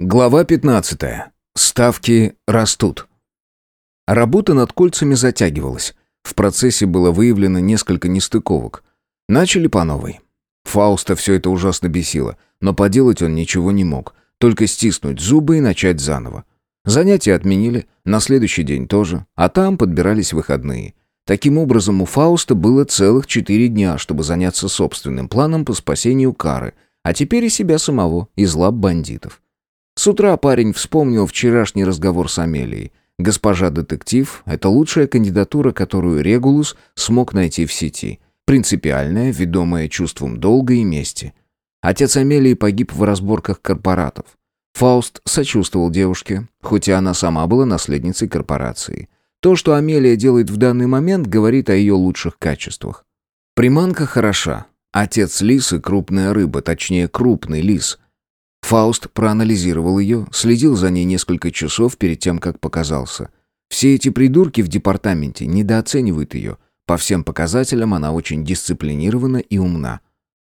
Глава 15. Ставки растут. Работа над кольцами затягивалась. В процессе было выявлено несколько нестыковок. Начали по новой. Фауста все это ужасно бесило, но поделать он ничего не мог, только стиснуть зубы и начать заново. Занятия отменили, на следующий день тоже, а там подбирались выходные. Таким образом, у Фауста было целых четыре дня, чтобы заняться собственным планом по спасению Кары, а теперь и себя самого из лап бандитов. С утра парень вспомнил вчерашний разговор с Амелией. Госпожа детектив – это лучшая кандидатура, которую Регулус смог найти в сети. Принципиальная, ведомая чувством долга и мести. Отец Амелии погиб в разборках корпоратов. Фауст сочувствовал девушке, хоть и она сама была наследницей корпорации. То, что Амелия делает в данный момент, говорит о ее лучших качествах. Приманка хороша. Отец лисы – крупная рыба, точнее, крупный лис – Фауст проанализировал ее, следил за ней несколько часов перед тем, как показался. Все эти придурки в департаменте недооценивают ее. По всем показателям она очень дисциплинирована и умна.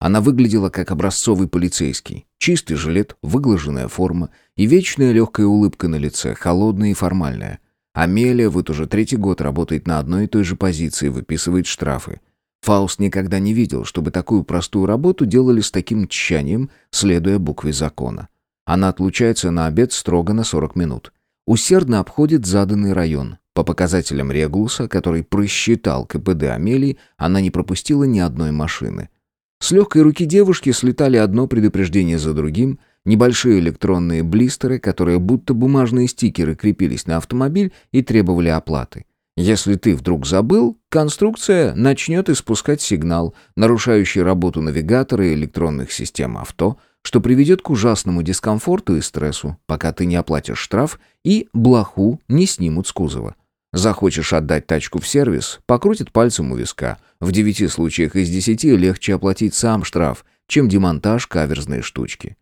Она выглядела как образцовый полицейский. Чистый жилет, выглаженная форма и вечная легкая улыбка на лице, холодная и формальная. Амелия вот уже третий год работает на одной и той же позиции, выписывает штрафы. Фауст никогда не видел, чтобы такую простую работу делали с таким тщанием, следуя букве закона. Она отлучается на обед строго на 40 минут. Усердно обходит заданный район. По показателям Регулуса, который просчитал КПД Амелии, она не пропустила ни одной машины. С легкой руки девушки слетали одно предупреждение за другим, небольшие электронные блистеры, которые будто бумажные стикеры крепились на автомобиль и требовали оплаты. Если ты вдруг забыл, конструкция начнет испускать сигнал, нарушающий работу навигатора и электронных систем авто, что приведет к ужасному дискомфорту и стрессу, пока ты не оплатишь штраф и блоху не снимут с кузова. Захочешь отдать тачку в сервис, покрутит пальцем у виска. В девяти случаях из десяти легче оплатить сам штраф, чем демонтаж каверзной штучки.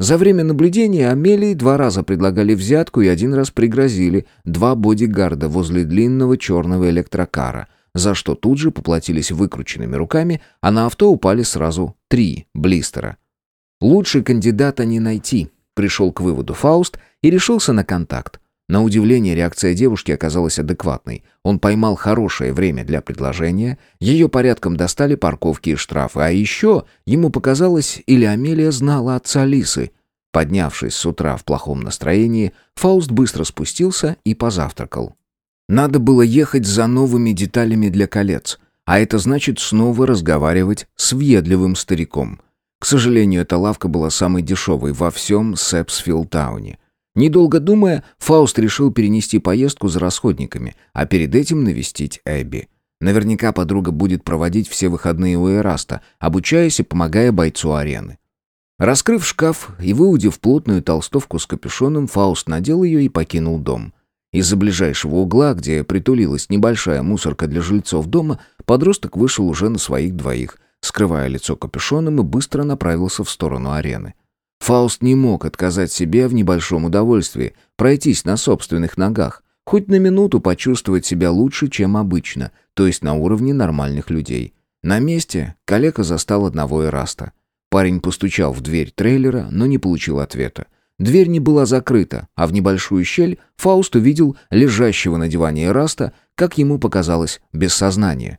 За время наблюдения Амелии два раза предлагали взятку и один раз пригрозили два бодигарда возле длинного черного электрокара, за что тут же поплатились выкрученными руками, а на авто упали сразу три блистера. Лучше кандидата не найти, пришел к выводу Фауст и решился на контакт. На удивление реакция девушки оказалась адекватной. Он поймал хорошее время для предложения, ее порядком достали парковки и штрафы, а еще ему показалось, или Амелия знала отца Лисы. Поднявшись с утра в плохом настроении, Фауст быстро спустился и позавтракал. Надо было ехать за новыми деталями для колец, а это значит снова разговаривать с въедливым стариком. К сожалению, эта лавка была самой дешевой во всем Сэпсфилд-тауне. Недолго думая, Фауст решил перенести поездку за расходниками, а перед этим навестить Эбби. Наверняка подруга будет проводить все выходные у Эраста, обучаясь и помогая бойцу арены. Раскрыв шкаф и выудив плотную толстовку с капюшоном, Фауст надел ее и покинул дом. Из-за ближайшего угла, где притулилась небольшая мусорка для жильцов дома, подросток вышел уже на своих двоих, скрывая лицо капюшоном и быстро направился в сторону арены. Фауст не мог отказать себе в небольшом удовольствии пройтись на собственных ногах, хоть на минуту почувствовать себя лучше, чем обычно, то есть на уровне нормальных людей. На месте коллега застал одного Эраста. Парень постучал в дверь трейлера, но не получил ответа. Дверь не была закрыта, а в небольшую щель Фауст увидел лежащего на диване Эраста, как ему показалось, без сознания.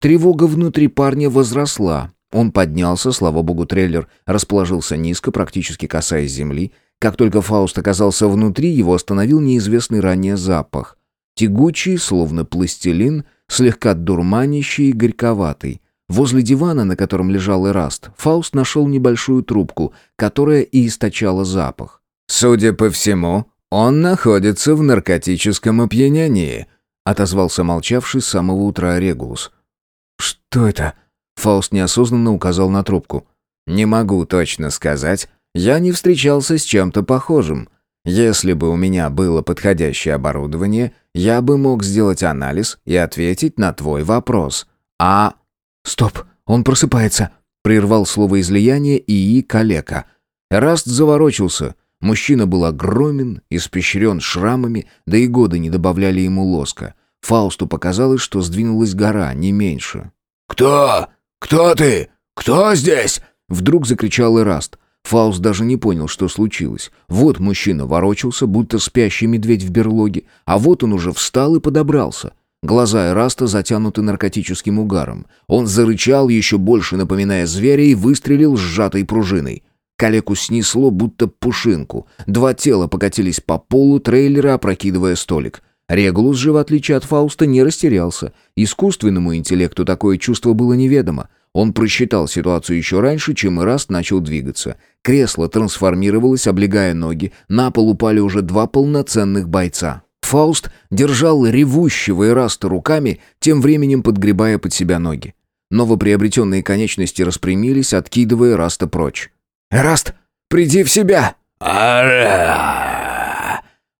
Тревога внутри парня возросла, он поднялся, слава богу, трейлер расположился низко, практически касаясь земли. Как только Фауст оказался внутри, его остановил неизвестный ранее запах. Тягучий, словно пластилин, слегка дурманящий и горьковатый. Возле дивана, на котором лежал Эраст, Фауст нашел небольшую трубку, которая и источала запах. «Судя по всему, он находится в наркотическом опьянении», отозвался молчавший с самого утра Регулус. «Что это?» Фауст неосознанно указал на трубку. «Не могу точно сказать. Я не встречался с чем-то похожим. Если бы у меня было подходящее оборудование, я бы мог сделать анализ и ответить на твой вопрос. А...» «Стоп, он просыпается», — прервал слово излияние ИИ калека. Раст заворочился. Мужчина был огромен, испещрен шрамами, да и годы не добавляли ему лоска. Фаусту показалось, что сдвинулась гора, не меньше. «Кто?» «Кто ты? Кто здесь?» Вдруг закричал Эраст. Фауст даже не понял, что случилось. Вот мужчина ворочался, будто спящий медведь в берлоге, а вот он уже встал и подобрался. Глаза Эраста затянуты наркотическим угаром. Он зарычал, еще больше напоминая зверя, и выстрелил сжатой пружиной. Калеку снесло, будто пушинку. Два тела покатились по полу трейлера, опрокидывая столик. Регулус же, в отличие от Фауста, не растерялся. Искусственному интеллекту такое чувство было неведомо. Он просчитал ситуацию еще раньше, чем Эраст начал двигаться. Кресло трансформировалось, облегая ноги. На пол упали уже два полноценных бойца. Фауст держал ревущего Эраста руками, тем временем подгребая под себя ноги. Новоприобретенные конечности распрямились, откидывая Эраста прочь. «Эраст, приди в себя!»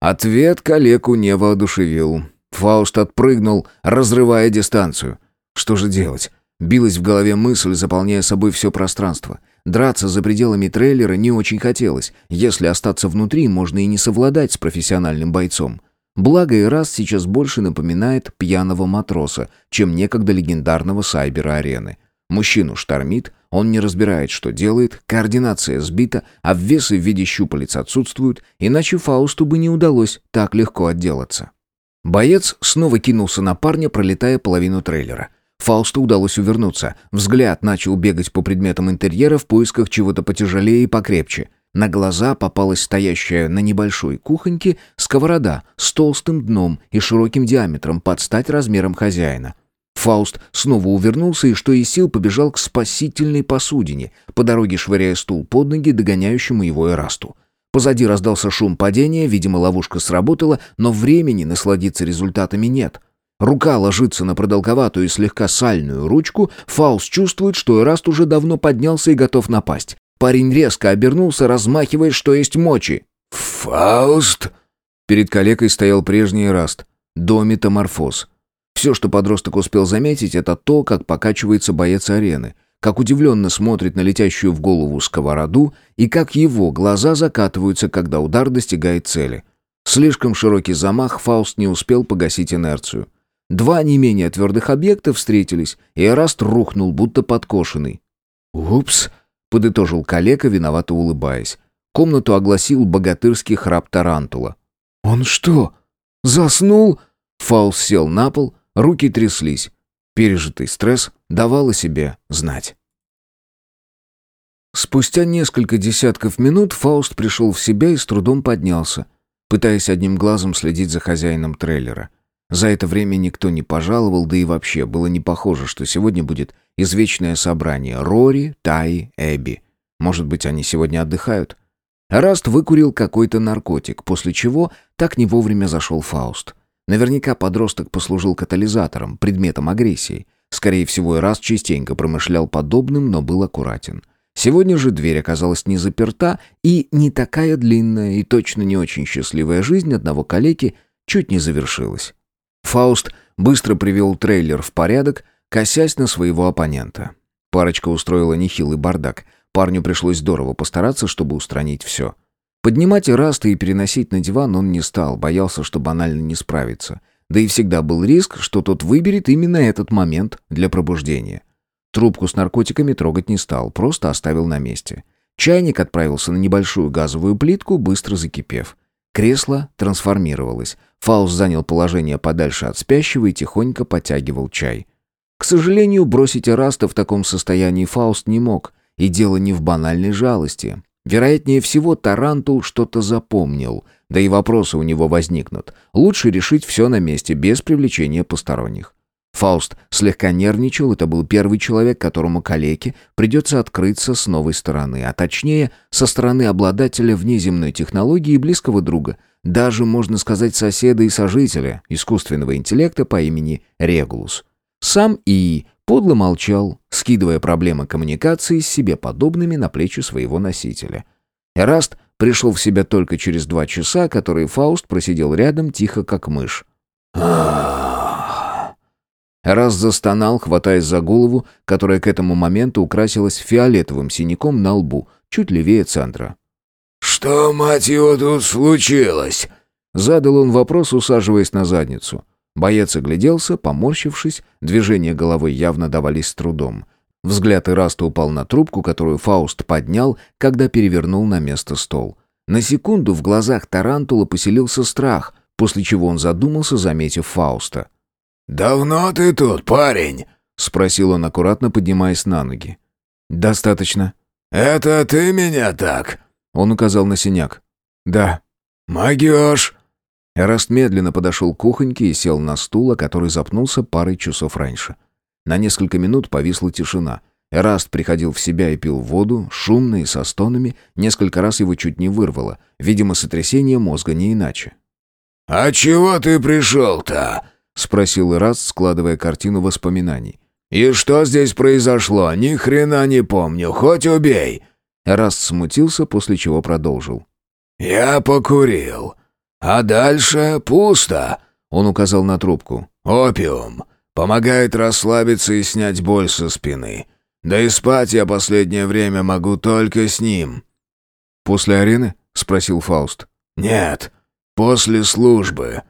Ответ калеку не воодушевил. Фауст отпрыгнул, разрывая дистанцию. Что же делать? Билась в голове мысль, заполняя собой все пространство. Драться за пределами трейлера не очень хотелось. Если остаться внутри, можно и не совладать с профессиональным бойцом. Благо и раз сейчас больше напоминает пьяного матроса, чем некогда легендарного сайбера арены. Мужчину штормит, он не разбирает, что делает, координация сбита, обвесы в виде щупалец отсутствуют, иначе Фаусту бы не удалось так легко отделаться. Боец снова кинулся на парня, пролетая половину трейлера. Фаусту удалось увернуться. Взгляд начал бегать по предметам интерьера в поисках чего-то потяжелее и покрепче – на глаза попалась стоящая на небольшой кухоньке сковорода с толстым дном и широким диаметром под стать размером хозяина. Фауст снова увернулся и что из сил побежал к спасительной посудине, по дороге швыряя стул под ноги догоняющему его Эрасту. Позади раздался шум падения, видимо, ловушка сработала, но времени насладиться результатами нет. Рука ложится на продолговатую и слегка сальную ручку, Фауст чувствует, что Эраст уже давно поднялся и готов напасть. Парень резко обернулся, размахивая, что есть мочи. «Фауст!» Перед калекой стоял прежний Эраст. До метаморфоз. Все, что подросток успел заметить, это то, как покачивается боец арены, как удивленно смотрит на летящую в голову сковороду и как его глаза закатываются, когда удар достигает цели. Слишком широкий замах Фауст не успел погасить инерцию. Два не менее твердых объекта встретились, и Эраст рухнул, будто подкошенный. «Упс!» подытожил калека, виновато улыбаясь. Комнату огласил богатырский храп тарантула. «Он что, заснул?» Фауст сел на пол, руки тряслись. Пережитый стресс давал о себе знать. Спустя несколько десятков минут Фауст пришел в себя и с трудом поднялся, пытаясь одним глазом следить за хозяином трейлера. За это время никто не пожаловал, да и вообще было не похоже, что сегодня будет извечное собрание Рори, Таи, Эбби. Может быть, они сегодня отдыхают? Раст выкурил какой-то наркотик, после чего так не вовремя зашел Фауст. Наверняка подросток послужил катализатором, предметом агрессии. Скорее всего, и Раст частенько промышлял подобным, но был аккуратен. Сегодня же дверь оказалась не заперта, и не такая длинная и точно не очень счастливая жизнь одного калеки чуть не завершилась. Фауст быстро привел трейлер в порядок, косясь на своего оппонента. Парочка устроила нехилый бардак. Парню пришлось здорово постараться, чтобы устранить все. Поднимать Ираста и переносить на диван он не стал, боялся, что банально не справится. Да и всегда был риск, что тот выберет именно этот момент для пробуждения. Трубку с наркотиками трогать не стал, просто оставил на месте. Чайник отправился на небольшую газовую плитку, быстро закипев. Кресло трансформировалось. Фауст занял положение подальше от спящего и тихонько потягивал чай. К сожалению, бросить Эраста в таком состоянии Фауст не мог, и дело не в банальной жалости. Вероятнее всего, Тарантул что-то запомнил, да и вопросы у него возникнут. Лучше решить все на месте, без привлечения посторонних. Фауст слегка нервничал, это был первый человек, которому калеке придется открыться с новой стороны, а точнее, со стороны обладателя внеземной технологии и близкого друга, даже, можно сказать, соседа и сожителя искусственного интеллекта по имени Регулус. Сам ИИ подло молчал, скидывая проблемы коммуникации с себе подобными на плечи своего носителя. Эраст пришел в себя только через два часа, которые Фауст просидел рядом тихо, как мышь. Раз застонал, хватаясь за голову, которая к этому моменту украсилась фиолетовым синяком на лбу, чуть левее центра. «Что, мать его, тут случилось?» Задал он вопрос, усаживаясь на задницу. Боец огляделся, поморщившись, движения головой явно давались с трудом. Взгляд Эраста упал на трубку, которую Фауст поднял, когда перевернул на место стол. На секунду в глазах Тарантула поселился страх, после чего он задумался, заметив Фауста. «Давно ты тут, парень?» — спросил он, аккуратно поднимаясь на ноги. «Достаточно». «Это ты меня так?» — он указал на синяк. «Да». «Могешь». Эраст медленно подошел к кухоньке и сел на стул, который запнулся парой часов раньше. На несколько минут повисла тишина. Эраст приходил в себя и пил воду, шумно и со стонами, несколько раз его чуть не вырвало. Видимо, сотрясение мозга не иначе. «А чего ты пришел-то?» — спросил Эраст, складывая картину воспоминаний. «И что здесь произошло? Ни хрена не помню, хоть убей!» Эраст смутился, после чего продолжил. «Я покурил. А дальше пусто», — он указал на трубку. «Опиум. Помогает расслабиться и снять боль со спины. Да и спать я последнее время могу только с ним». «После арены?» — спросил Фауст. «Нет, после службы.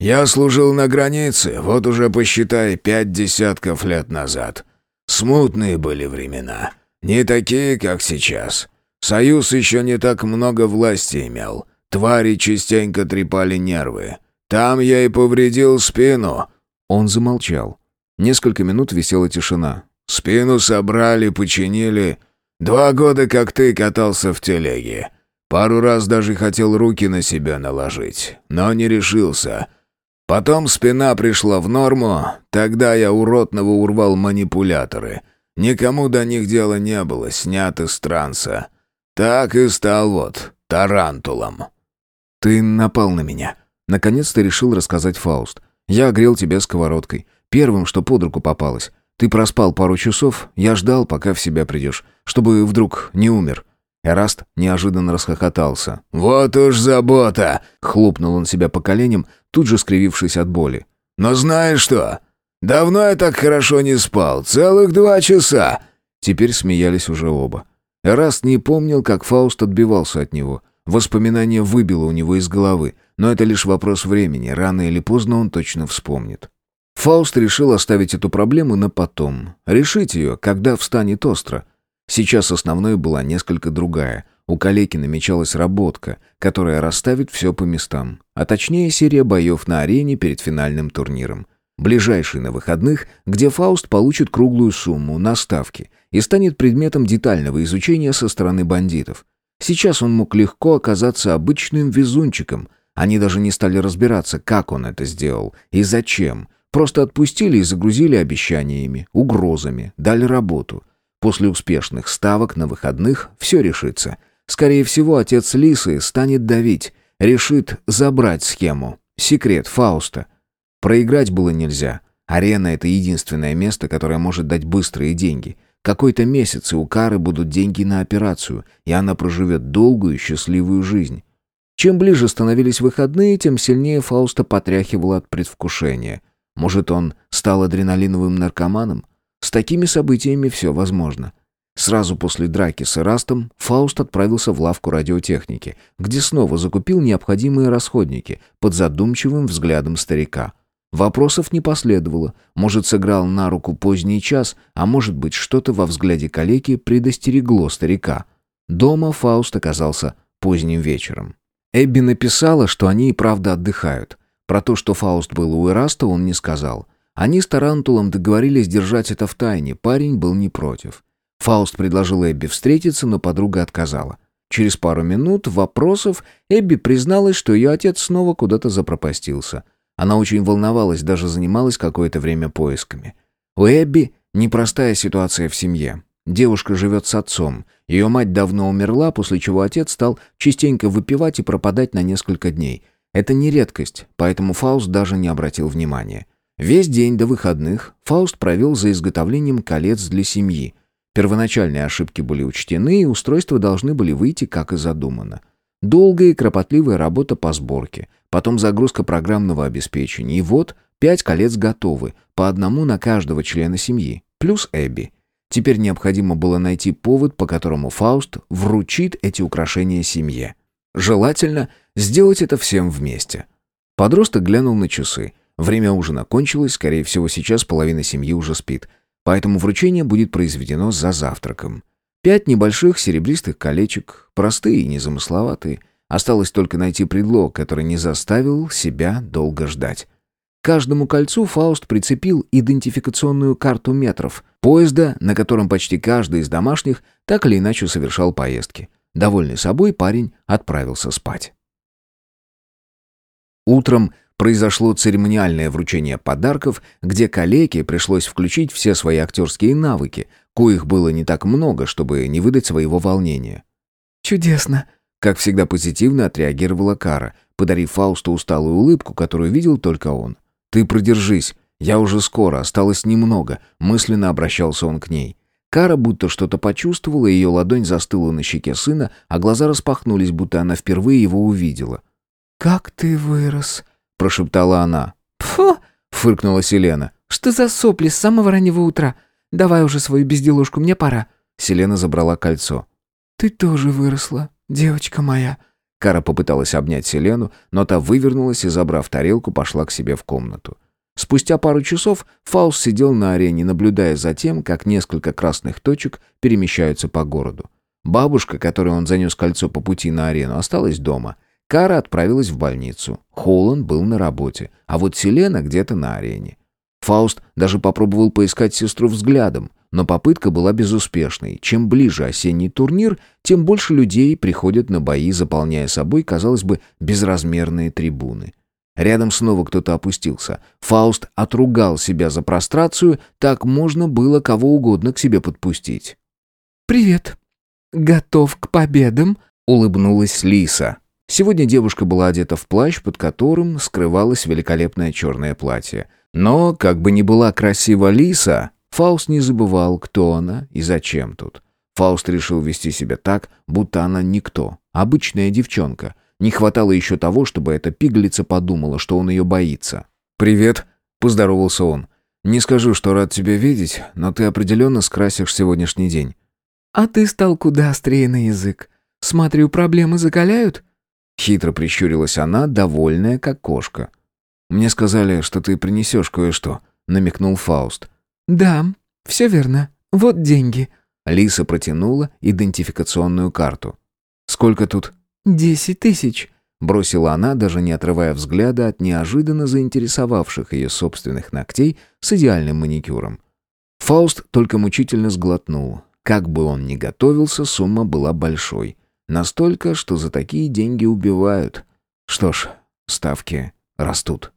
Я служил на границе, вот уже, посчитай, пять десятков лет назад. Смутные были времена. Не такие, как сейчас. Союз еще не так много власти имел. Твари частенько трепали нервы. Там я и повредил спину». Он замолчал. Несколько минут висела тишина. Спину собрали, починили. Два года, как ты, катался в телеге. Пару раз даже хотел руки на себя наложить, но не решился. Потом спина пришла в норму, тогда я уродного урвал манипуляторы. Никому до них дела не было, сняты с транса. Так и стал вот тарантулом. «Ты напал на меня». Наконец-то решил рассказать Фауст. «Я огрел тебя сковородкой. Первым, что под руку попалось. Ты проспал пару часов, я ждал, пока в себя придешь, чтобы вдруг не умер». Эраст неожиданно расхохотался. «Вот уж забота!» — хлопнул он себя по коленям, тут же скривившись от боли. «Но знаешь что? Давно я так хорошо не спал, целых два часа!» Теперь смеялись уже оба. Эраст не помнил, как Фауст отбивался от него. Воспоминание выбило у него из головы, но это лишь вопрос времени, рано или поздно он точно вспомнит. Фауст решил оставить эту проблему на потом. Решить ее, когда встанет остро. Сейчас основной была несколько другая. У калеки намечалась работка, которая расставит все по местам. А точнее серия боев на арене перед финальным турниром. Ближайший на выходных, где Фауст получит круглую сумму на ставки и станет предметом детального изучения со стороны бандитов. Сейчас он мог легко оказаться обычным везунчиком. Они даже не стали разбираться, как он это сделал и зачем – Просто отпустили и загрузили обещаниями, угрозами, дали работу. После успешных ставок на выходных все решится. Скорее всего, отец Лисы станет давить, решит забрать схему. Секрет Фауста. Проиграть было нельзя. Арена — это единственное место, которое может дать быстрые деньги. Какой-то месяц, и у Кары будут деньги на операцию, и она проживет долгую счастливую жизнь. Чем ближе становились выходные, тем сильнее Фауста потряхивало от предвкушения. Может, он стал адреналиновым наркоманом? С такими событиями все возможно. Сразу после драки с Эрастом Фауст отправился в лавку радиотехники, где снова закупил необходимые расходники под задумчивым взглядом старика. Вопросов не последовало. Может, сыграл на руку поздний час, а может быть, что-то во взгляде калеки предостерегло старика. Дома Фауст оказался поздним вечером. Эбби написала, что они и правда отдыхают. Про то, что Фауст был у Эраста, он не сказал. Они с Тарантулом договорились держать это в тайне, парень был не против. Фауст предложил Эбби встретиться, но подруга отказала. Через пару минут вопросов Эбби призналась, что ее отец снова куда-то запропастился. Она очень волновалась, даже занималась какое-то время поисками. У Эбби непростая ситуация в семье. Девушка живет с отцом. Ее мать давно умерла, после чего отец стал частенько выпивать и пропадать на несколько дней – это не редкость, поэтому Фауст даже не обратил внимания. Весь день до выходных Фауст провел за изготовлением колец для семьи. Первоначальные ошибки были учтены, и устройства должны были выйти, как и задумано. Долгая и кропотливая работа по сборке, потом загрузка программного обеспечения, и вот пять колец готовы, по одному на каждого члена семьи, плюс Эбби. Теперь необходимо было найти повод, по которому Фауст вручит эти украшения семье. Желательно сделать это всем вместе. Подросток глянул на часы. Время ужина кончилось, скорее всего, сейчас половина семьи уже спит. поэтому вручение будет произведено за завтраком. Пять небольших серебристых колечек, простые и незамысловатые. Осталось только найти предлог, который не заставил себя долго ждать. К каждому кольцу Фауст прицепил идентификационную карту метров, поезда, на котором почти каждый из домашних так или иначе совершал поездки. Довольный собой, парень отправился спать. Утром произошло церемониальное вручение подарков, где калеке пришлось включить все свои актерские навыки, коих было не так много, чтобы не выдать своего волнения. «Чудесно!» Как всегда позитивно отреагировала Кара, подарив Фаусту усталую улыбку, которую видел только он. «Ты продержись, я уже скоро, осталось немного», мысленно обращался он к ней. Кара будто что-то почувствовала, ее ладонь застыла на щеке сына, а глаза распахнулись, будто она впервые его увидела. «Как ты вырос!» — прошептала она. «Пфу!» — фыркнула Селена. «Что за сопли с самого раннего утра? Давай уже свою безделушку, мне пора». Селена забрала кольцо. «Ты тоже выросла, девочка моя». Кара попыталась обнять Селену, но та вывернулась и, забрав тарелку, пошла к себе в комнату. Спустя пару часов Фауст сидел на арене, наблюдая за тем, как несколько красных точек перемещаются по городу. Бабушка, которой он занес кольцо по пути на арену, осталась дома. Кара отправилась в больницу. Холланд был на работе, а вот Селена где-то на арене. Фауст даже попробовал поискать сестру взглядом, но попытка была безуспешной. Чем ближе осенний турнир, тем больше людей приходят на бои, заполняя собой, казалось бы, безразмерные трибуны. Рядом снова кто-то опустился. Фауст отругал себя за прострацию, так можно было кого угодно к себе подпустить. «Привет. Готов к победам?» — улыбнулась Лиса. Сегодня девушка была одета в плащ, под которым скрывалось великолепное черное платье. Но, как бы ни была красива Лиса, Фауст не забывал, кто она и зачем тут. Фауст решил вести себя так, будто она никто, обычная девчонка. Не хватало еще того, чтобы эта пигалица подумала, что он ее боится. «Привет», — поздоровался он. «Не скажу, что рад тебя видеть, но ты определенно скрасишь сегодняшний день». «А ты стал куда острее на язык. Смотрю, проблемы закаляют?» Хитро прищурилась она, довольная, как кошка. «Мне сказали, что ты принесешь кое-что», — намекнул Фауст. «Да, все верно. Вот деньги». Лиса протянула идентификационную карту. «Сколько тут?» «Десять тысяч», — бросила она, даже не отрывая взгляда от неожиданно заинтересовавших ее собственных ногтей с идеальным маникюром. Фауст только мучительно сглотнул. Как бы он ни готовился, сумма была большой. Настолько, что за такие деньги убивают. Что ж, ставки растут.